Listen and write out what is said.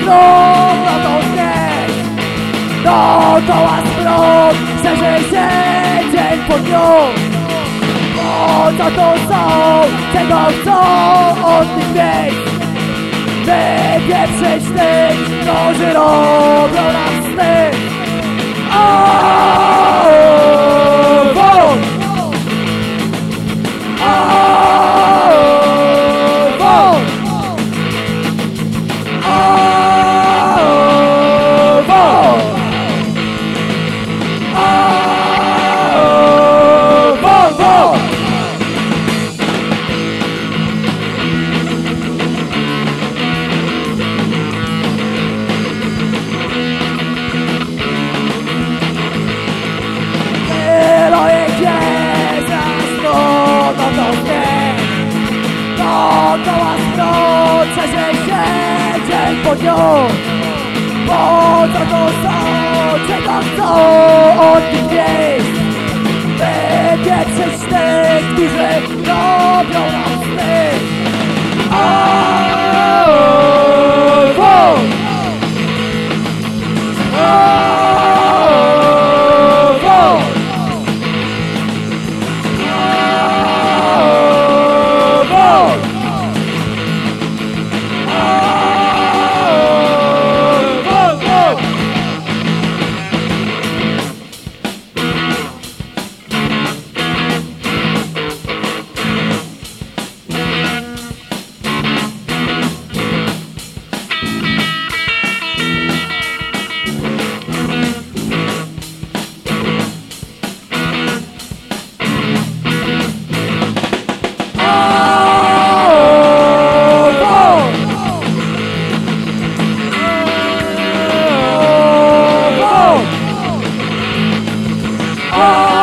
stron, no to znieść Dookoła stron, szerzy się dzień po dniu. Po co to są, czego chcą od tych miejsc Wypieprzyć tych, którzy robią Union Untergroßer und der Dachzau und die Knie Mit jetzt Oh!